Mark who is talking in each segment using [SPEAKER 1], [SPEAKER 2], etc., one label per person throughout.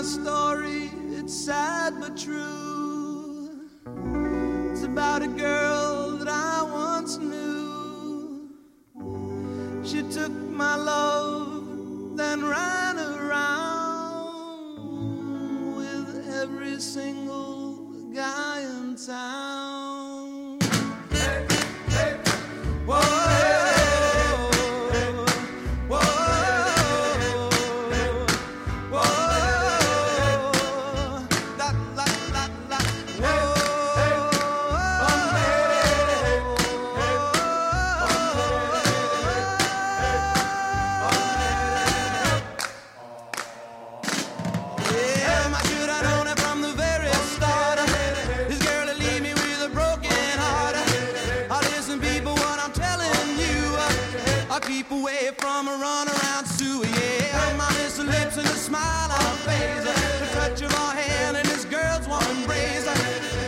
[SPEAKER 1] my story. It's sad but true. It's about a girl that I once knew. She took my love, then ran around with every single guy in town. Keep away from a run around Sue. Yeah, my little lips and a smile on her face. The touch of her hand and this girl's warm embrace.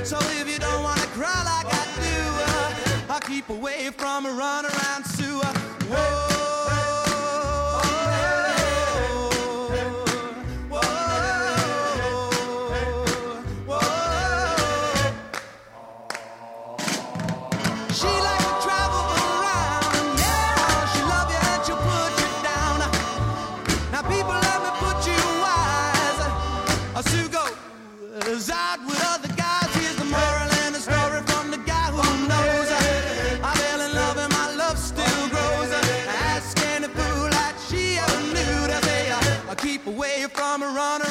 [SPEAKER 1] So if you don't wanna cry like I do, I'll keep away from a run around Sue. Whoa. Goes out with other guys. Here's the moral and the story from the guy who knows. I fell in love and my love still grows. Ask any fool that she ever knew to say, I keep away from a run